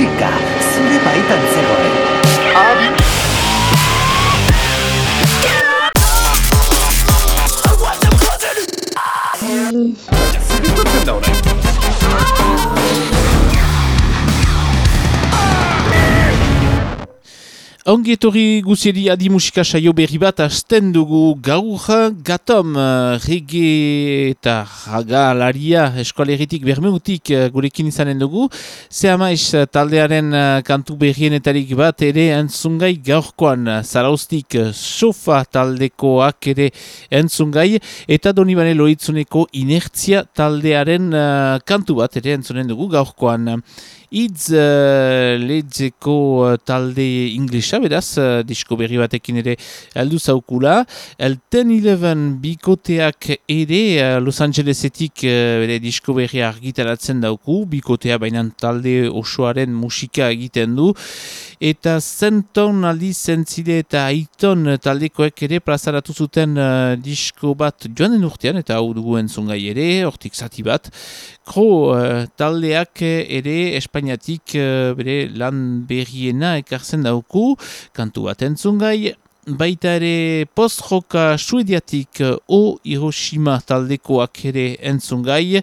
進化すればいたん。ぜあり取ってんだ俺。Ongi etorri guzieri adi musika saio berri bat asten dugu gaur gatom uh, rege eta raga laria bermeutik uh, gurekin izanen dugu. Ze amaiz uh, taldearen kantu berrienetarik bat ere entzungai gaurkoan zaraustik sofa taldekoak ere entzungai eta doni bane loitzuneko inertzia taldearen kantu bat ere entzunen dugu gaurkoan. Itz uh, lehitzeko uh, talde inglesa, beraz, uh, disko berri batekin ere aldu zaukula. Elten Eleven bikoteak ere uh, Los Angelesetik uh, bere disko berri argitaratzen dauku, bikotea bainan talde osoaren musika egiten du. Eta zenton aldi zentzide eta aiton taldekoek ere plazaratu zuten uh, disko bat joanen urtean, eta hau dugu entzungai ere, hortik zati bat. Kro uh, taldeak ere Espainiak Espainiatik uh, bere lan berriena ekartzen dauku, kantu bat entzungai, baita ere post-joka suediatik uh, o Hiroshima taldekoak ere entzungai.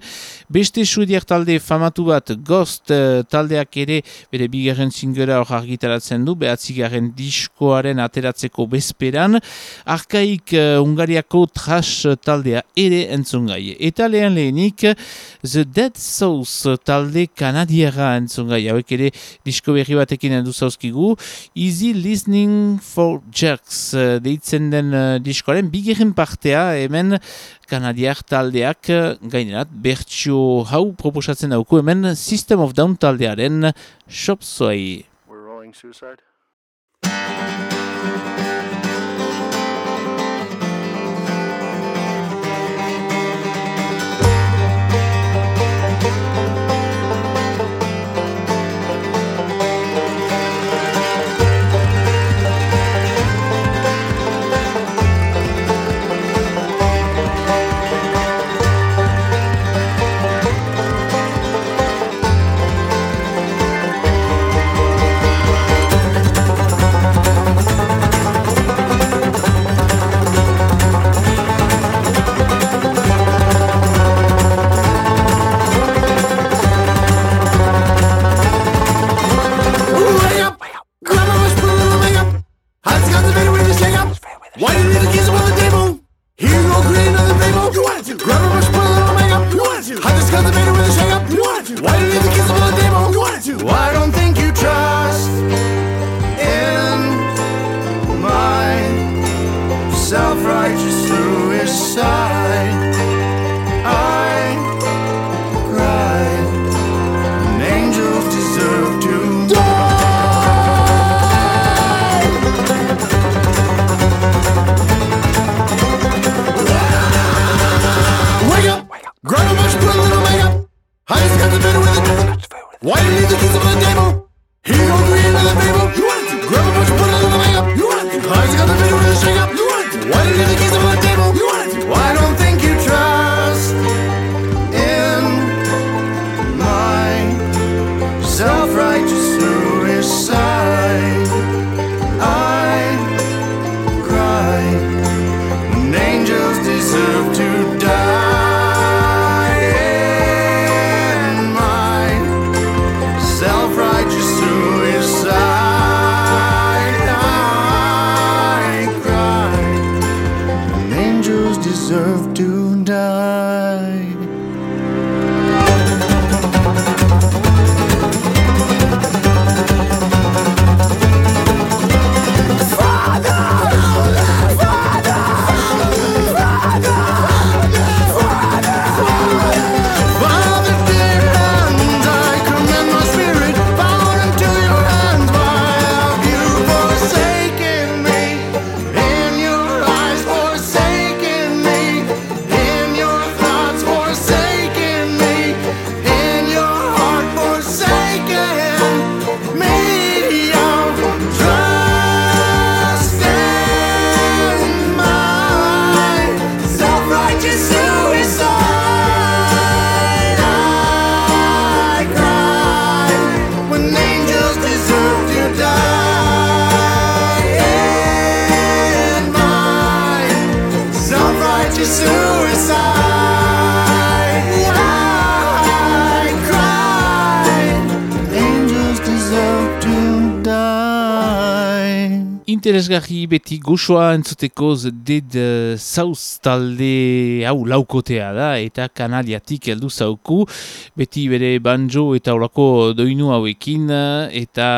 Beste suediak talde famatu bat Ghost uh, taldeak ere bere bigarren zingera hor argitaratzen du, behatzigaren diskoaren ateratzeko bezperan. Arkaik uh, Ungariako trash taldea ere entzungai. Eta lehen lehenik The Dead Souls talde kanadiera entzungai. Hauek ere disko berri batekin endu zauzkigu. Easy Listening for Jerks uh, deitzen den uh, diskoaren bigirin partea hemen kanadiak taldeak uh, gainerat bertxio hau proposatzen dauku hemen System of Down taldearen shop zoai. We're rolling suicide. Why you leave the keys on the table? Here you go, create another table. You wanted to. Grab a brush, put a little makeup. You wanted to. Hot discuss the baby with a shake up. You wanted to. Why you leave the keys on the table? You wanted to. I don't think you tried. Why? Interesgarri beti goxoa entzuteko ded zauz talde hau laukotea da eta kanaliatik heldu zauku. Beti bere banjo eta horako doinu hauekin eta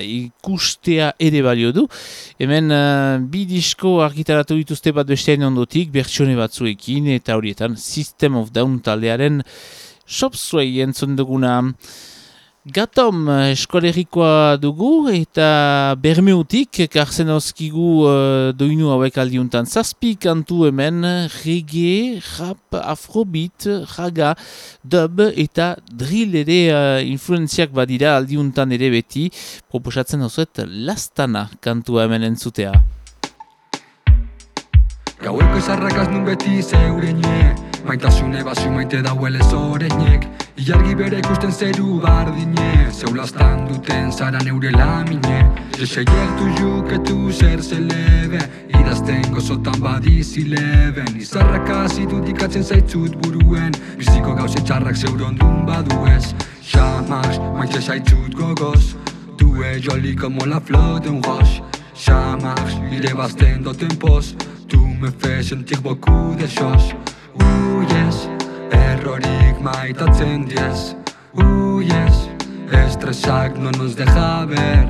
ikustea ere balio du. Hemen uh, bi disko argitaratu dituzte bat bestean ondotik bertsione batzuekin eta horietan System of Down taldearen Shopsway entzun duguna Gatom eh, eskolerikoa dugu eta bermeutik karzen oskigu uh, doinu hauek aldiuntan zazpi kantu hemen reggae, rap, afrobeat, raga, dub eta drill ere uh, influenziak badira aldiuntan ere beti. Proposatzen osuet lastana kantua hemen entzutea. Gaueko esarrakaz nun beti zeure Maitasune basu maite dauele zoreinek Ilargi bere ikusten zeru bardine. Zeulastan duten zara neure lamine. Jese tu juketu zer zelebe. Idazten gozotan badizi leben Izarraka zitu dikatzen zaitzut buruen. Biziko gauze txarrak zeuron dun baduez Xamaz maite zaitzut gogoz. Due joli como la flor de un roche. Xamaz ire bazten doten pos Tu me fais sentir beaucoup de choses Uh, yes, errorik maitatzen diez. Uh, yes, estresak no nos deja ver.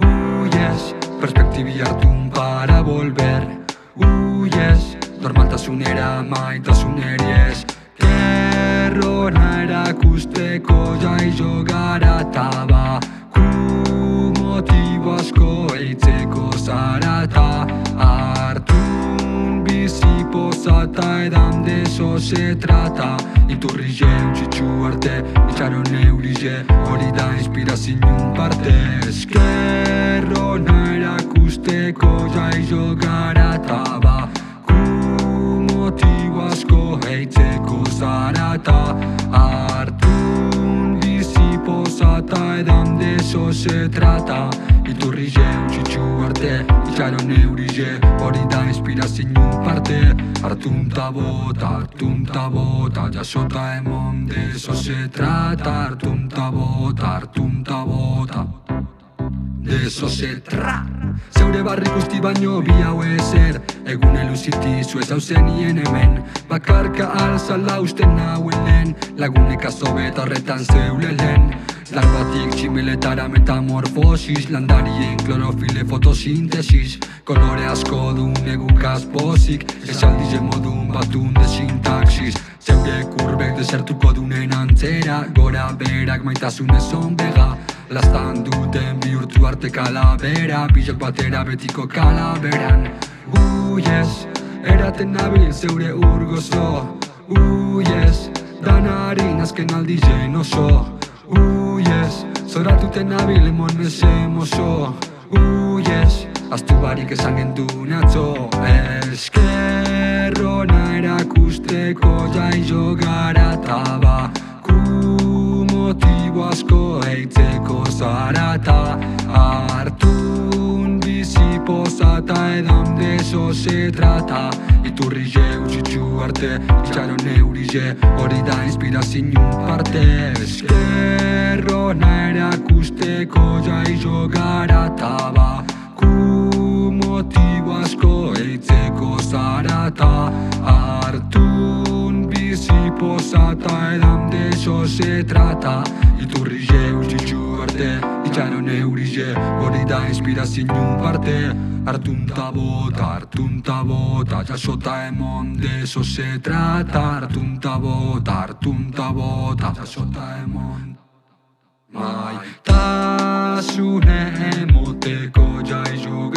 Uh, yes, perspektibi hartun para volver. Uh, yes, normaltasunera maitasuneri ez. Kerrona erakusteko jaizo gara taba. Ku motibo asko eitzeko zarata posata edan eso se trata. Iturri je, utxitxu arte Itxaron neuri je, hori da inspirazioen parte. Eskerro erakusteko jaizo gara taba. Ku motibo asko heitzeko zarata. Artun bizi posata edan deso se trata Iturri je, utxitxu arte Itxaron neuri je, hori da inspirazioen parte. Hartun ta bota, hartun ta bota Jasota emon de se trata. Hartun ta bota, hartun ta bota De eso se tra. Zeure barri guzti baino bi hau ezer. Egun eluziti zu ez hauzenien hemen. Bakarka alzala usten nauen lehen Lagunek azobeta horretan zeule lehen Larbatik tximeletara metamorfosis Landarien klorofile fotosintesis Kolore asko du negukaz pozik Esaldize modun batun de sintaxis. Zeure kurbek desertuko dunen antzera Gora berak maitasunez onbega Lastan duten bihurtu arte kalabera Bizok batera betiko kalaberan Uh, yes, eraten nabil zeure urgozo Uh, yes, danarin azken aldi oso Uh, yes, zoratuten nabil emon ezem oso Uh, yes, aztu barik esan gendun atzo. Eskerrona erakusteko jaizo gara taba. Ku motibo asko eitzeko zarata. Artun bizi posata edan deso se trata Iturri je, utxitxu arte, itxaron neuri je. Hori da inspirazioen parte. Eskerrona erakusteko jaizo gara taba. Ku motibo asko eitzeko zarata. Artun bizi posata edan deso se trata. Iturri je, utxitxu arte, itxaron neuri je Hori da inspirazioen parte Hartun ta bota, hartun ta bota Jasota emon deso se trata Hartun ta bota, hartun ta bota Jasota emon Maitasune emoteko jaizu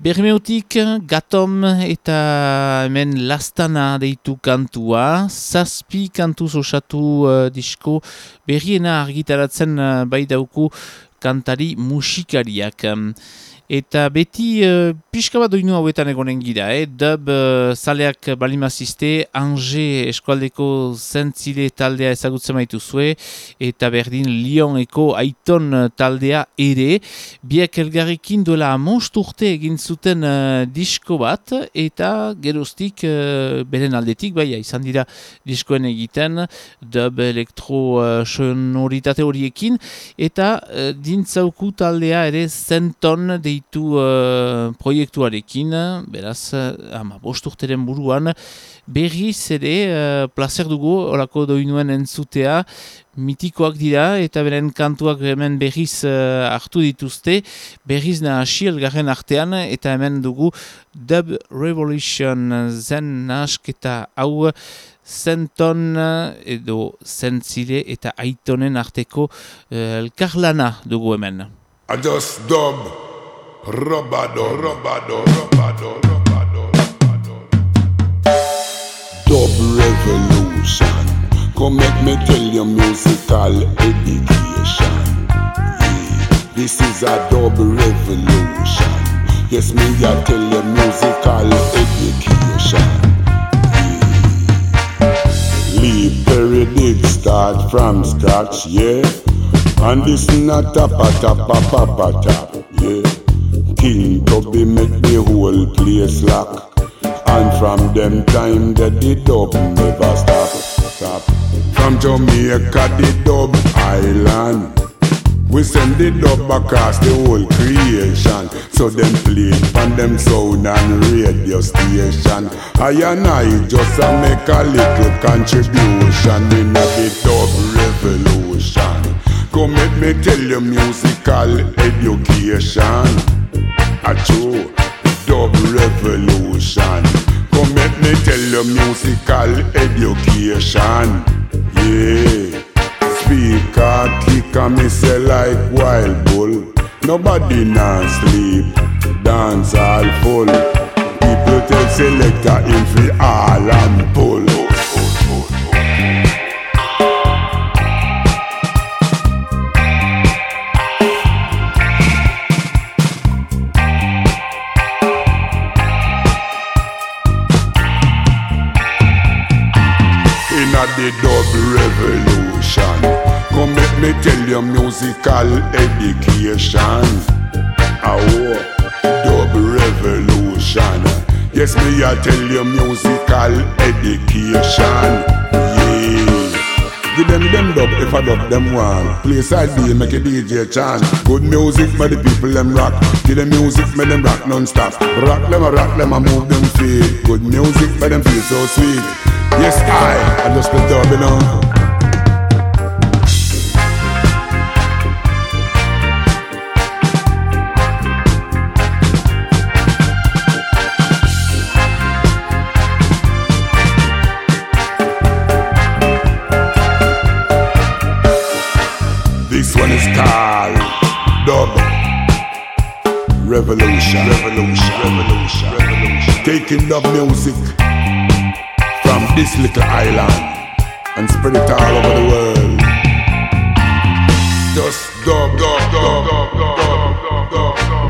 Bermeutik gatom eta hemen lastana deitu kantua, zazpi kantu osatu uh, disko berriena argitaratzen uh, bai dauku kantari musikariak. Eta beti uh, pixka bat doinu hauetan egonen gira, eh? dub uh, zaleak balimazizte, Ange eskualdeko zentzile taldea ezagutzen maitu zue, eta berdin Lyoneko aiton taldea ere, biak elgarrekin duela amost urte egin zuten uh, disko bat, eta geroztik uh, beren aldetik, bai, izan dira diskoen egiten, dub elektro uh, sonoritate horiekin, eta uh, dintzauku taldea ere zenton deitu ditu uh, proiektuarekin, beraz, ama bosturteren buruan, berriz ere uh, placer dugu olako doinuen entzutea, mitikoak dira eta beren kantuak hemen berriz uh, hartu dituzte, berriz nahasiel garen artean eta hemen dugu Dub Revolution zen nahasketa hau zenton edo zentzile eta aitonen arteko elkarlana dugu hemen. Just dub Robado, robado, robado, robado, robado. Dub revolution. Come make me tell you musical education. This is a dub revolution. Yes, me I tell you musical education. Perry did start from scratch, yeah. And this not a pa tap pa pa pa tap, yeah. King Tubby make the whole place lock. And from them time that the dub never stop. stop. From Jamaica, the dub island. We send the dub across the whole creation So them play on them sound and radio station I and I just a make a little contribution In the dub revolution Come let me tell you musical education a true dub revolution. Come let me tell you musical education. Yeah. Speaker kick and me like wild bull. Nobody nan sleep, dance all full. People tell selector him fi all and pull. The dub revolution. Come let me tell you musical education. Our dub revolution. Yes, me I tell you musical education. Yeah. Give them them dub if I dub them one. Play side B make a DJ chant. Good music make the people them rock. Give them music make them rock non-stop. Rock them a rock them a move them feet. Good music make them feel so sweet. Yes, I, I just the dub, you know. This one is called Dub Revolution. Revolution. Revolution. Revolution. Taking dub music this little island and spread it all over the world. Just dub, dub, dub, dub, dub, dub, dub, dub,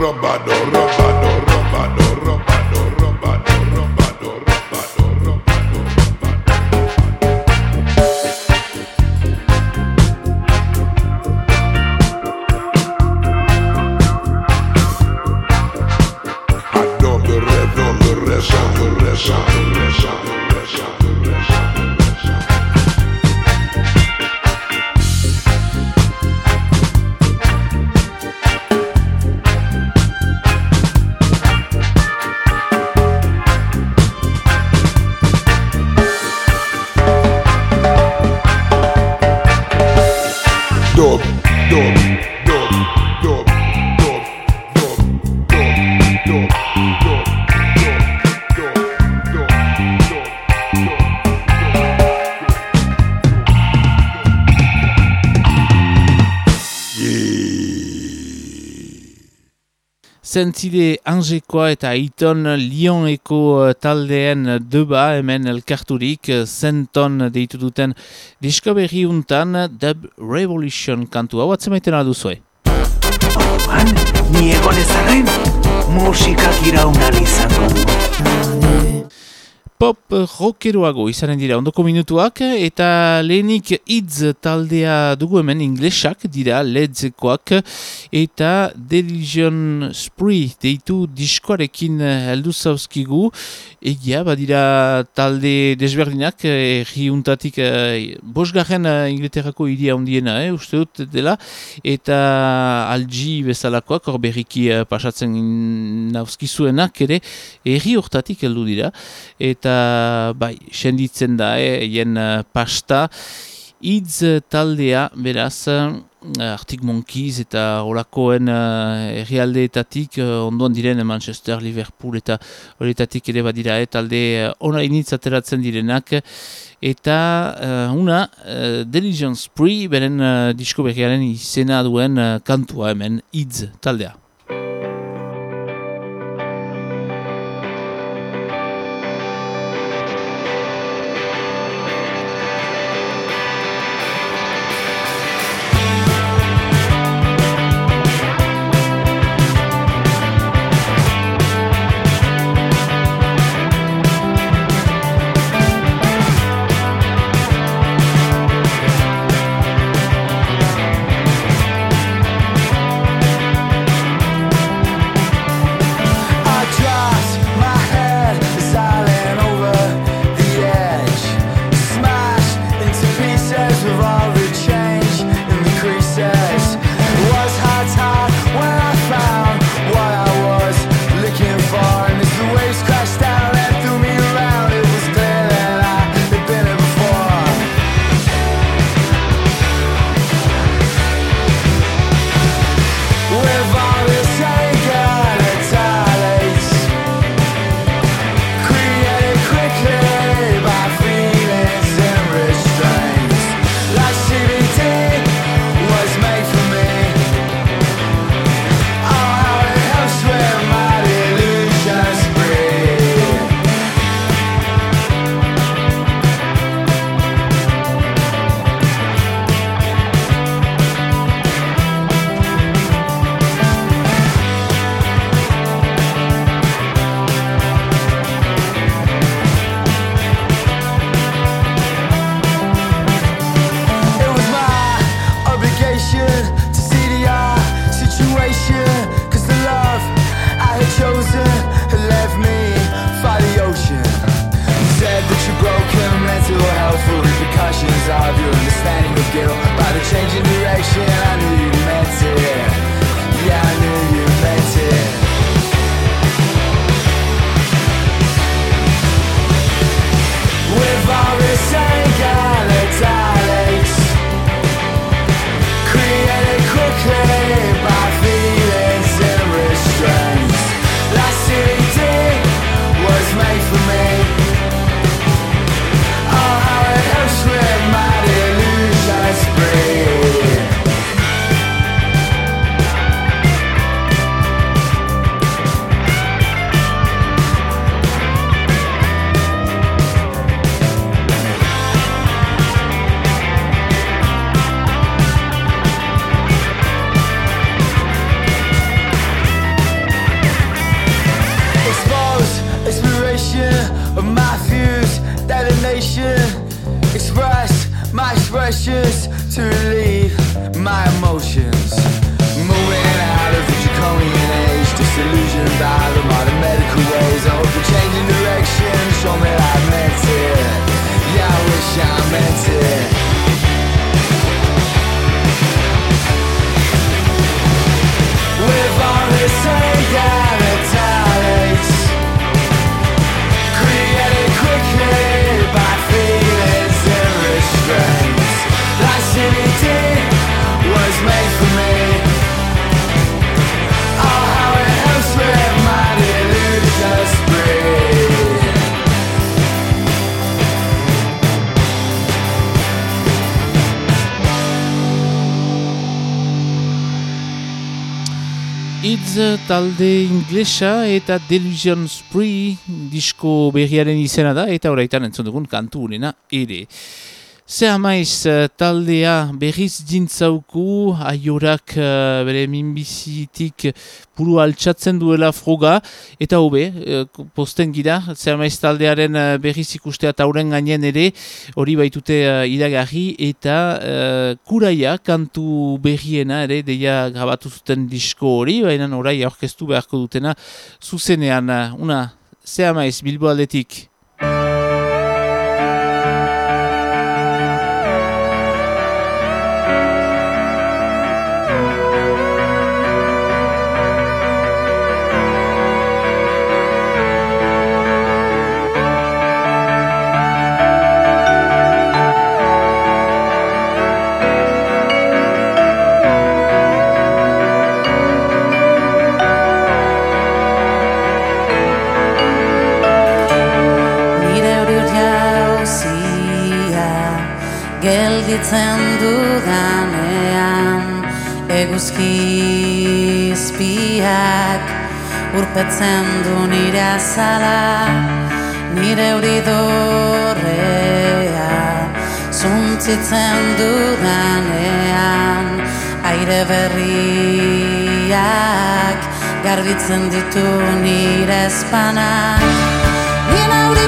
Robado, robado, robado, dub, dub, zentzide Angekoa eta Iton Lyoneko taldeen deba hemen elkarturik zenton deitu duten diskoberri untan Dub Revolution kantu hau atzemaiten alduzue. Orduan, ni egon ezaren, musikak iraunan izango du pop rockeroago izanen dira. Ondoko minutuak eta lehenik idz taldea dugu hemen inglesak dira ledzekoak eta Deligion Spree deitu diskoarekin heldu zauzkigu. Egia badira talde desberdinak erri untatik eh, bosgarren eh, ingleterrako iria handiena eh, uste dut dela. Eta algi bezalakoak hor berriki eh, pasatzen nauzkizuenak ere erri hortatik heldu dira. Eta eta bai, senditzen da, eh, hien eh, pasta. Itz taldea, beraz, uh, Arctic Monkeys eta olakoen uh, errealdeetatik uh, ondoan diren Manchester, Liverpool eta horietatik ere badira, eh, talde uh, ona initz ateratzen direnak. Eta uh, una, uh, Diligence Spree, beren uh, disko berriaren izena duen uh, kantua hemen, Itz taldea. Talde inglesa eta Delusion Spree disko berriaren izena da eta horaitan entzun dugun kantu unena ere. Zer maiz eh, taldea berriz dintzauku aiorak uh, bere minbizitik puru altxatzen duela froga eta hobe, uh, posten gira, zer maiz taldearen berriz ikustea tauren gainen ere hori baitute iragarri eta uh, kuraia kantu berriena ere deia grabatu zuten disko hori, baina orai aurkeztu beharko dutena zuzenean, una, zer maiz bilbo aldetik. Gelditzen dudanean eguzki izpiak urpetzen du nire azala nire hori dorrea. Zuntzitzen dudanean aire berriak garbitzen ditu nire espanak nire hori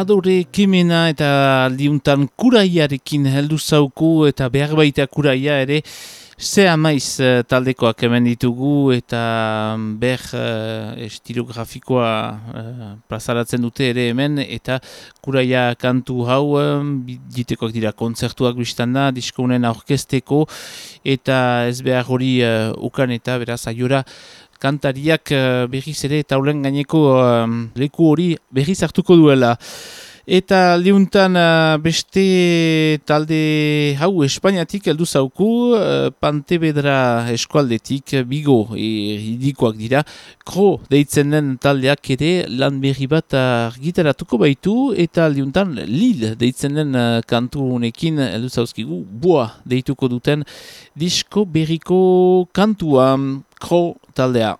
adore kemena eta aldiuntan kuraiarekin heldu zauku eta behar baita kuraia ere. Ze amaiz uh, taldekoak hemen ditugu eta mm, ber uh, estilo grafikoa uh, plazaratzen dute ere hemen eta kuraia kantu hau ditekoak dira kontzertuak biztan da, diskounen aurkesteko eta ez behar hori ukan eta beraz aiora kantariak uh, berriz ere taulen gaineko leku hori berriz hartuko duela. Eta aldiuntan uh, beste talde hau Espainiatik heldu zauku, Pantebedra eskualdetik, Bigo idikoak dira. Kro deitzen den taldeak ere lan berri bat argitaratuko baitu eta aldiuntan Lil deitzen den kantu honekin heldu zauzkigu, Boa deituko duten disko berriko kantua Kro taldea.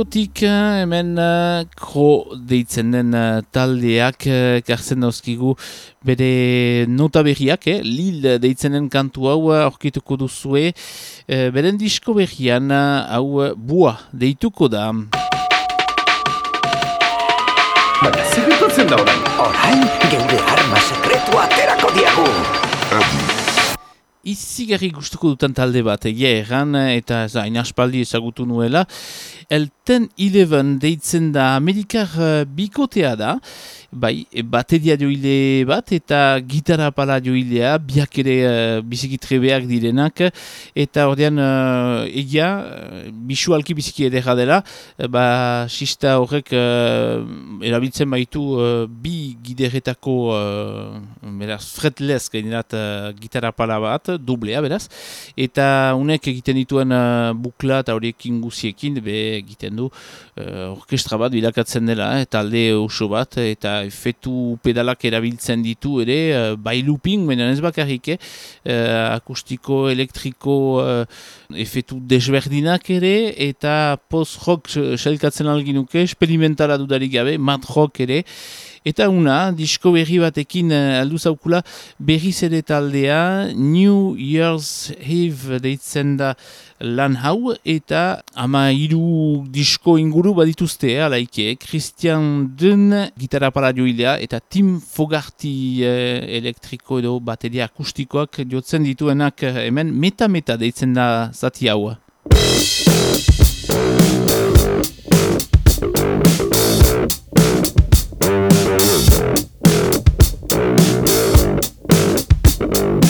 Bigotik hemen uh, kro deitzen den uh, taldeak uh, kartzen dauzkigu bere nota berriak, eh? Lil deitzen den kantu hau aurkituko duzue, uh, beren disko berrian hau bua deituko da. Baina, zer da orain? Orain, geure arma sekretua aterako diagu. Izigarri gustuko dutan talde bat, egia erran, eta ez da, inaspaldi ezagutu nuela. Elten Eleven deitzen da Amerikar uh, bikotea da, bai, bateria joile bat eta gitarra pala joilea, biak ere uh, biziki trebeak direnak, eta ordean uh, egia, uh, bisualki biziki edera dela, uh, ba, sista horrek uh, erabiltzen baitu uh, bi gideretako, uh, beraz, fretless gainerat uh, gitarra pala bat, dublea, beraz, eta unek egiten dituen uh, bukla eta horiekin guziekin, be, egiten du uh, orkestra bat bilakatzen dela, eta eh, alde oso bat, eta efetu pedalak erabiltzen ditu ere, bai looping, baina ez bakarrik, akustiko, elektriko, efetu desberdinak ere, eta post-rock selkatzen alginuke, esperimentala dudarik gabe, mat-rock ere, Eta una, disko berri batekin uh, aldu zaukula berriz ere taldea, New Year's Eve deitzen da lan hau, eta ama hiru disko inguru badituzte, eh, alaike, Christian Dun, gitarra para joilea, eta Tim Fogarty uh, elektriko edo bateria akustikoak jotzen dituenak uh, hemen meta-meta deitzen da zati hau. Thanks.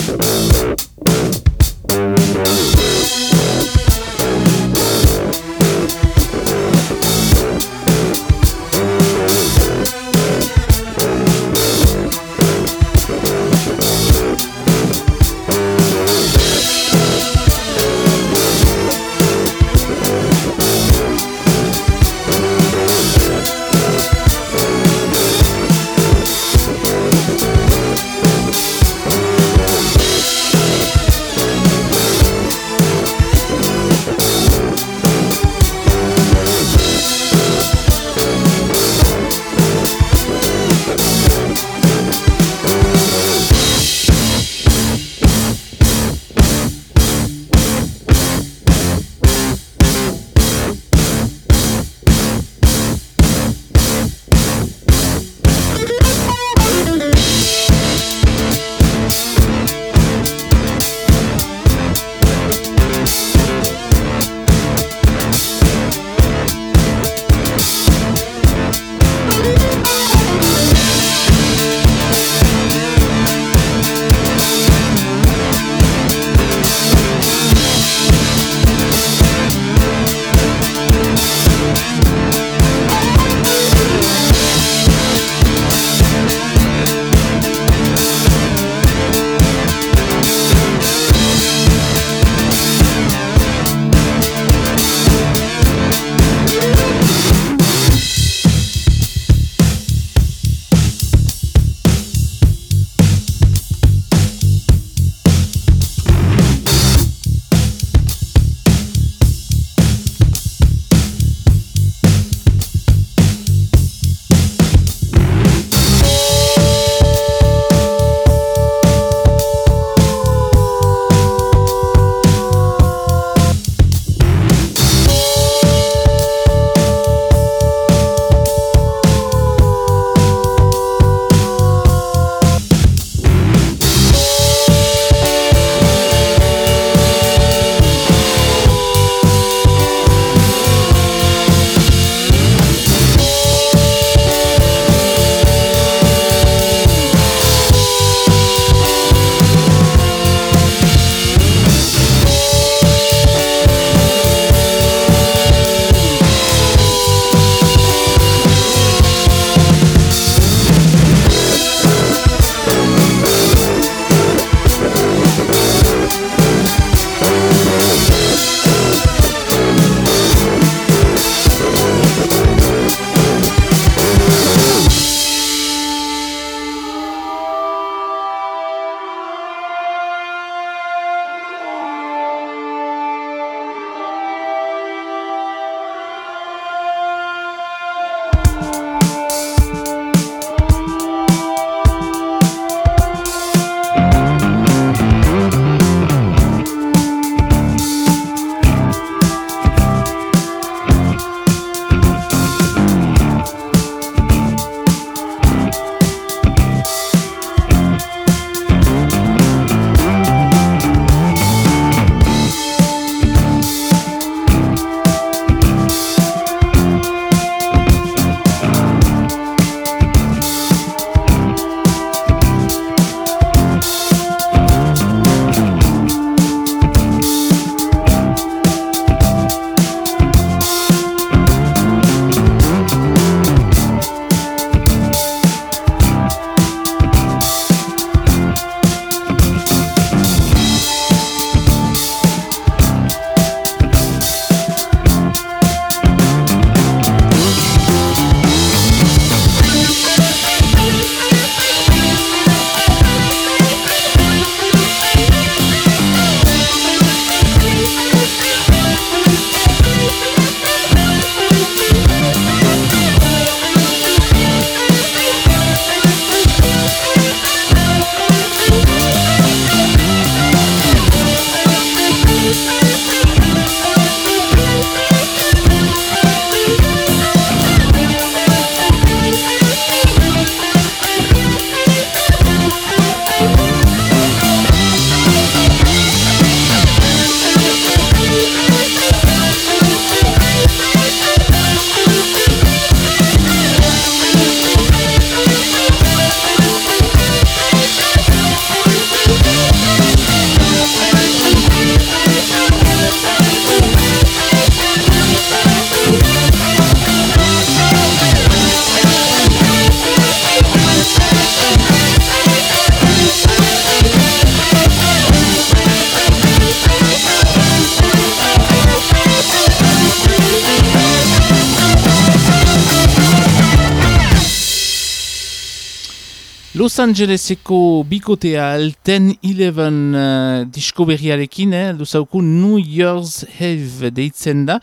Angeleseko bikotea Elten Eleven uh, disko berriarekin, eh, luzauku New Year's Eve deitzen da,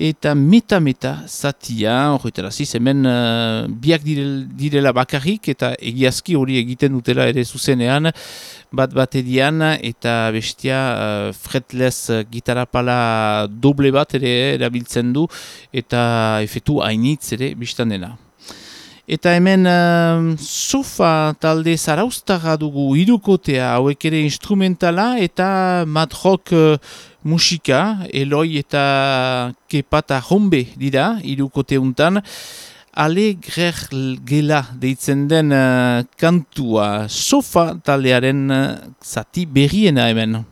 eta meta-meta zatia, horretara ziz, hemen uh, biak direl, direla bakarrik, eta egiazki hori egiten dutela ere zuzenean, bat bat edian, eta bestia uh, fretless gitarapala doble bat ere erabiltzen du, eta efetu hainitz ere biztan dena. Eta hemen uh, sofa talde zarauztaga dugu irukotea hauek ere instrumentala eta madrock uh, musika, eloi eta kepata hombe dira irukote untan. Ale gela deitzen den uh, kantua sofa taldearen uh, zati berriena hemen.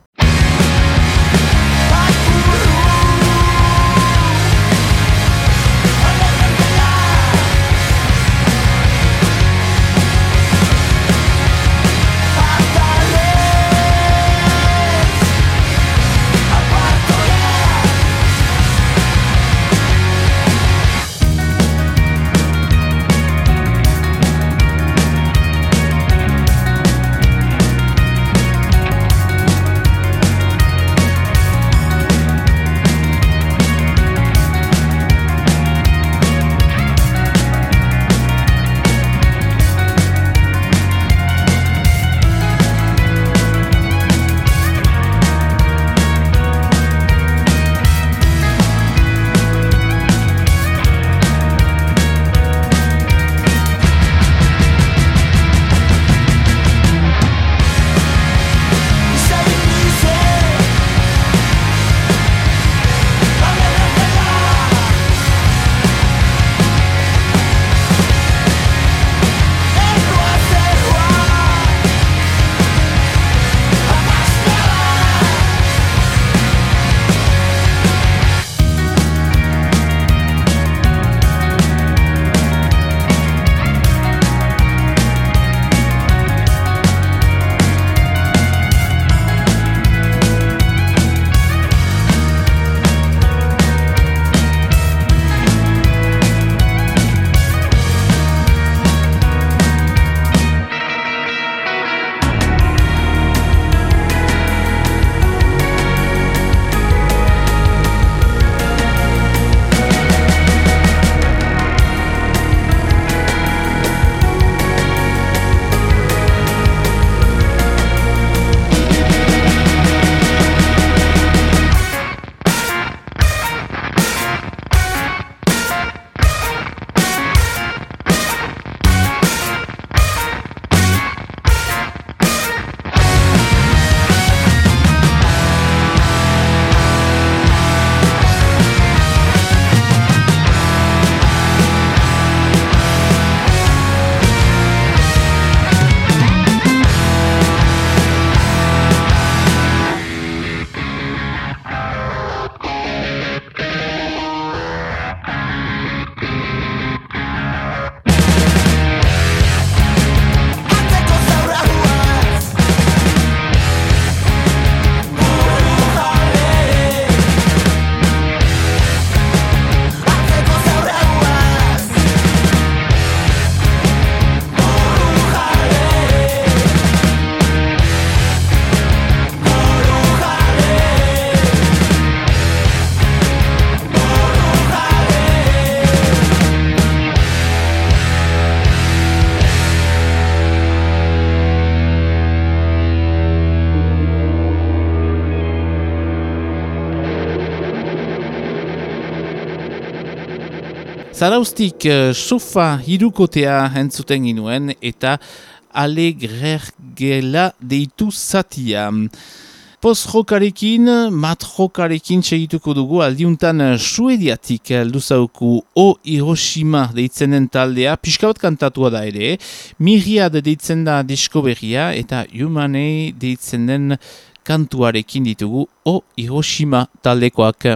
Zaraustik uh, sofa hirukotea entzuten ginuen eta alegregela deitu zatia. Post-rokarekin, mat-rokarekin segituko dugu aldiuntan uh, suediatik alduzauku O Hiroshima deitzen den taldea, pixka bat kantatua da ere, Miriad deitzen da disko berria eta Humanei deitzen den kantuarekin ditugu O Hiroshima taldekoak.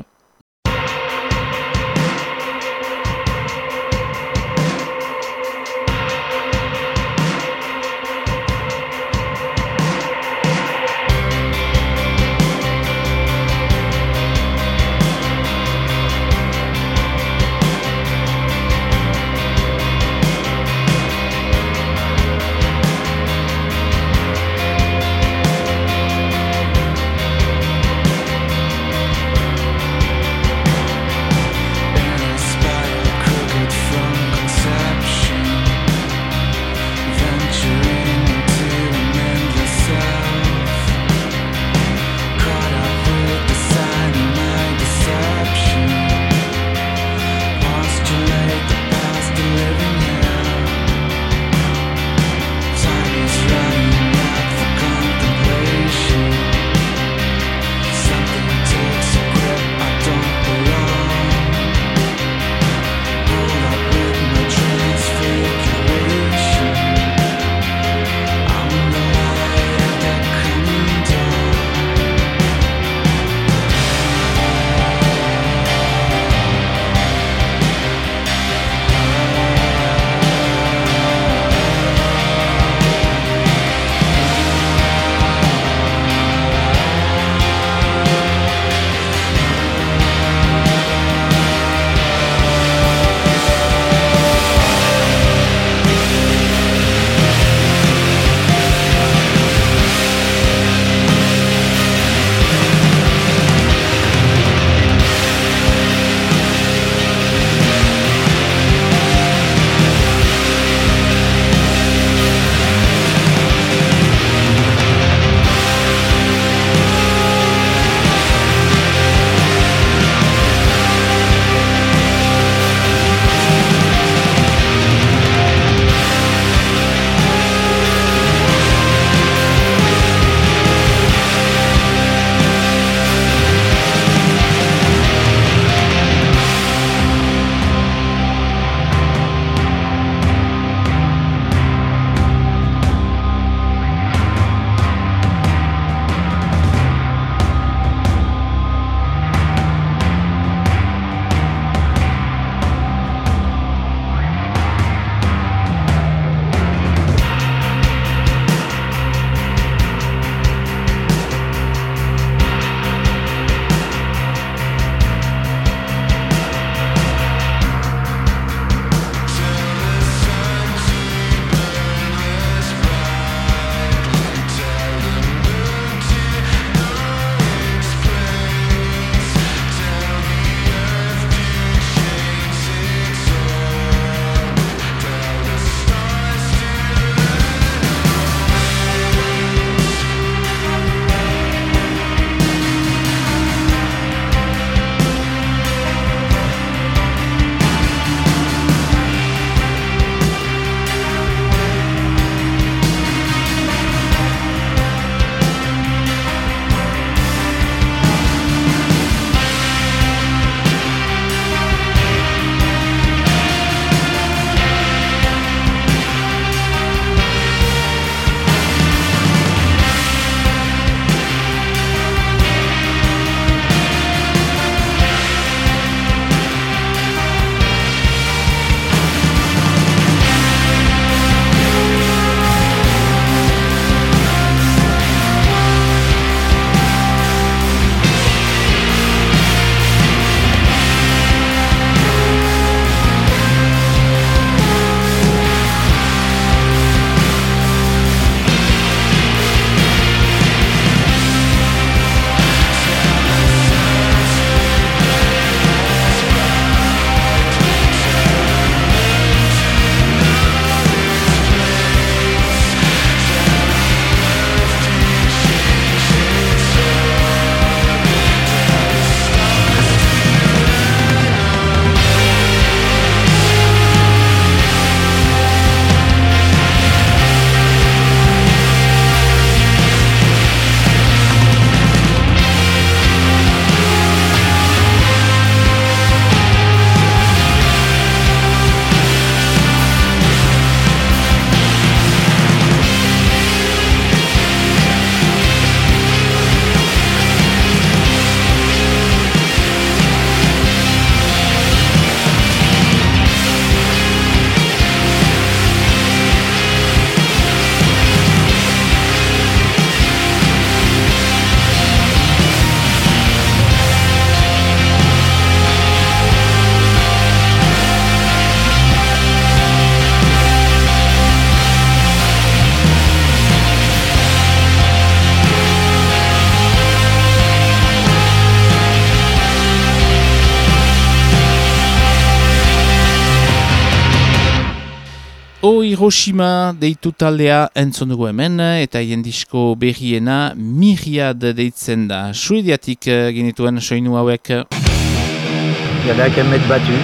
Hiroshima deitu taldea entzun dugu hemen, eta hien disko berriena Miriad deitzen da. Suediatik uh, genituen soinu hauek. Il y en a qui aiment être battus.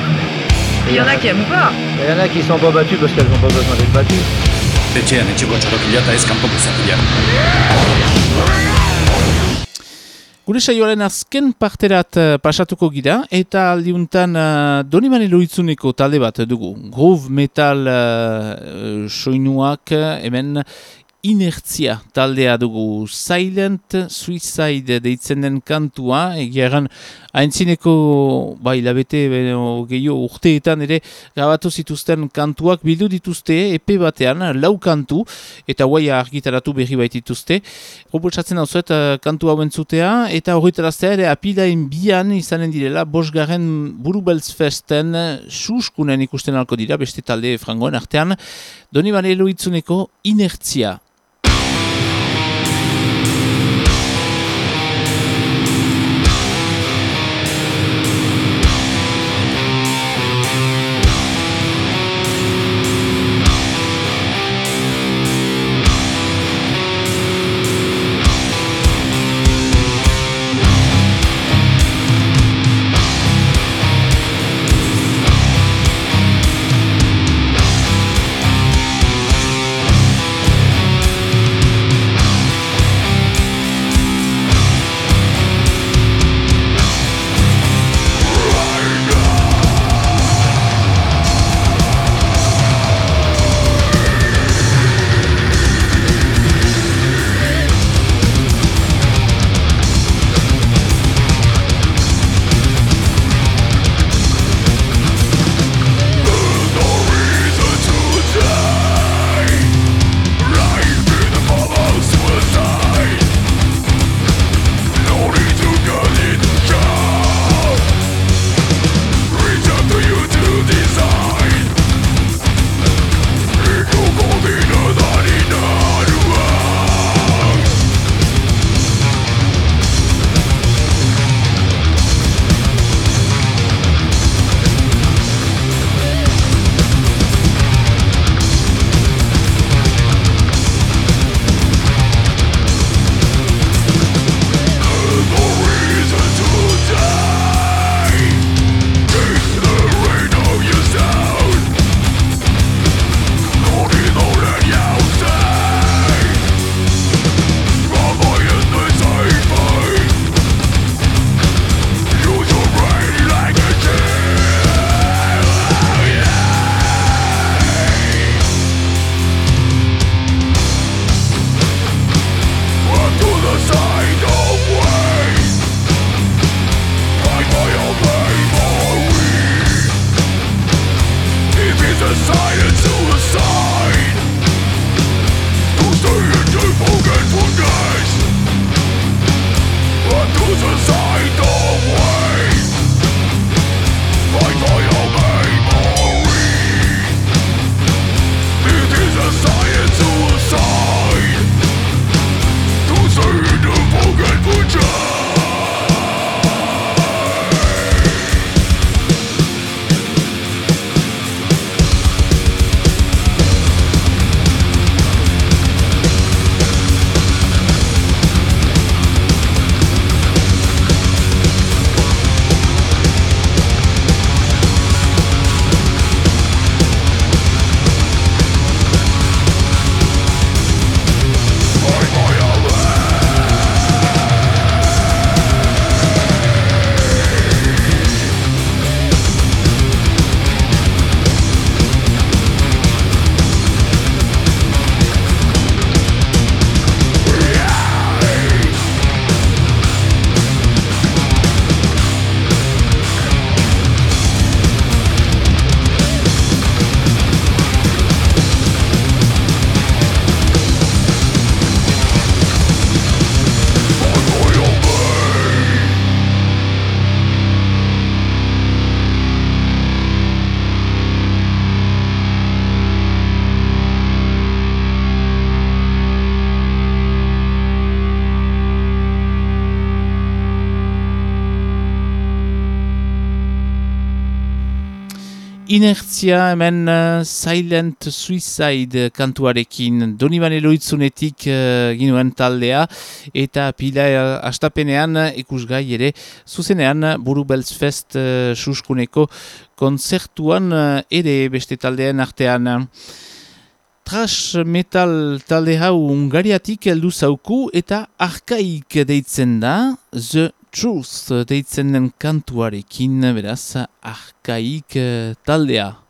Il y en a qui aiment pas. Il y en a qui sont pas battus parce qu'elles n'ont pas besoin d'être battues. Etxean etxeko txorokila eta ez kanpoko zapila. Gure saioaren azken parterat uh, pasatuko gira, eta aldiuntan uh, Donibane Loitzuneko talde bat dugu. Groove metal uh, soinuak hemen inertzia taldea dugu Silent Suicide deitzen den kantua, egiaran haintzineko bai labete gehiago urteetan ere grabatu zituzten kantuak bildu dituzte epe batean lau kantu eta guai argitaratu berri baitituzte. Propulsatzen hau zuet kantu hauen zutea eta horretaraztea ere apilain bian izanen direla bosgarren burubeltz festen suskunen ikusten alko dira beste talde frangoen artean Doni Banelo itzuneko inertzia. Inertzia hemen uh, Silent Suicide kantuarekin. Donibane loitzunetik uh, ginuen taldea. Eta pila uh, astapenean uh, ikusgai ere zuzenean Buru Belzfest uh, suskuneko konzertuan uh, ere beste taldean artean. Trash metal talde hau ungariatik heldu zauku eta arkaik deitzen da The Truth deitzen den kantuarekin, beraz, arkaik eh, taldea.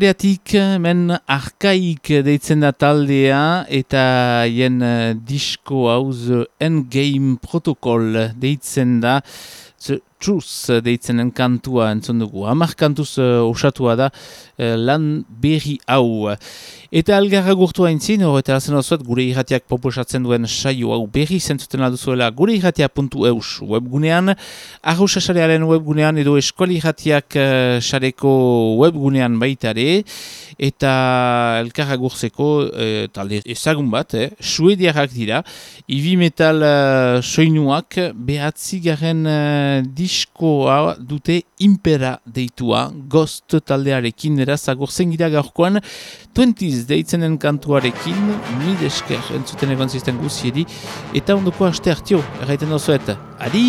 Ungariatik men arkaik deitzen da taldea eta jen uh, disko hau The Endgame Protocol deitzen da The Truth deitzenen kantua entzun dugu. Hamar kantuz uh, osatua da uh, lan berri hau. Eta algarra gurtu haintzin, hor eta lazen osoet gure irratiak proposatzen duen saio hau berri zentzuten alduzuela gure irratia.eus webgunean, arruxasarearen webgunean edo eskuali irratiak uh, sareko webgunean baitare, eta elkarra gurtzeko uh, talde ezagun bat, eh? suediarrak dira, ibi metal uh, soinuak behatzi garen uh, diskoa dute impera deitua, ghost taldearekin eraz agurzen gira gaurkoan, 20 deitzenen kantuarekin, mil esker entzuten egon zizten guziedi, eta ondoko aste hartio, erraiten dozuet, adi!